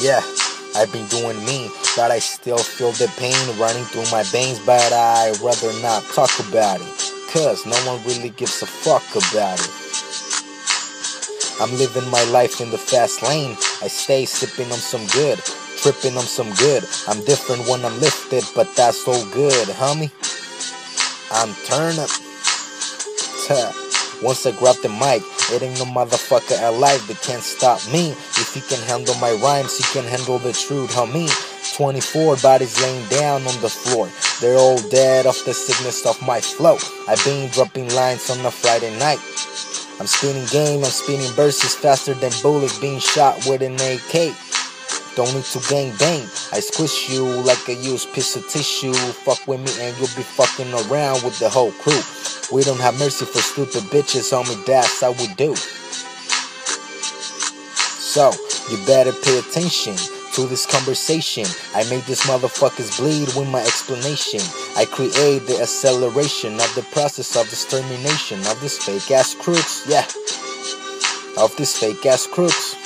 Yeah, I've been doing me, but I still feel the pain running through my veins. But I rather not talk about it, cause no one really gives a fuck about it. I'm living my life in the fast lane. I stay sipping on some good, tripping on some good. I'm different when I'm lifted, but that's so good, homie. I'm turn up. Once I grab the mic, it ain't no motherfucker alive that can't stop me. If he can handle my rhymes, he can handle the truth, homie. 24 bodies laying down on the floor. They're all dead off the sickness of my flow. I've been dropping lines on a Friday night. I'm spinning game, I'm spinning verses faster than bullets being shot with an AK. Don't need to gang bang. I squish you like a used piece of tissue. Fuck with me and you'll be fucking around with the whole crew. We don't have mercy for stupid bitches, homie. That's how we do. So, you better pay attention to this conversation. I made these motherfuckers bleed with my explanation. I create the acceleration of the process of extermination of these fake ass crooks. Yeah, of these fake ass crooks.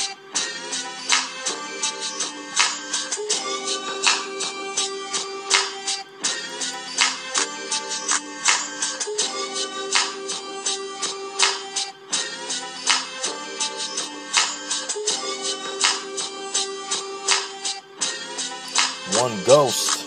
One ghost.